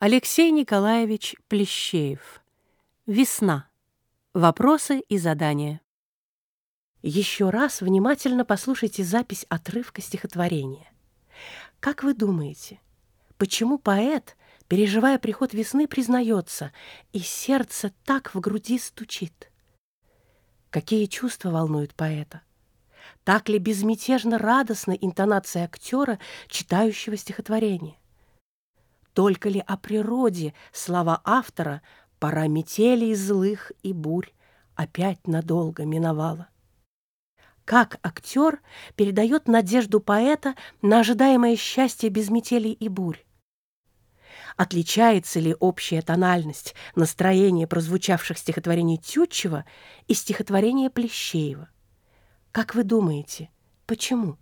Алексей Николаевич Плещеев. Весна. Вопросы и задания. Еще раз внимательно послушайте запись отрывка стихотворения. Как вы думаете, почему поэт, переживая приход весны, признается, и сердце так в груди стучит? Какие чувства волнуют поэта? Так ли безмятежно радостна интонация актера, читающего стихотворение? Только ли о природе слова автора «пора метелей злых и бурь» опять надолго миновала? Как актер передает надежду поэта на ожидаемое счастье без метелей и бурь? Отличается ли общая тональность, настроение прозвучавших стихотворений Тютчева и стихотворения Плещеева? Как вы думаете, почему?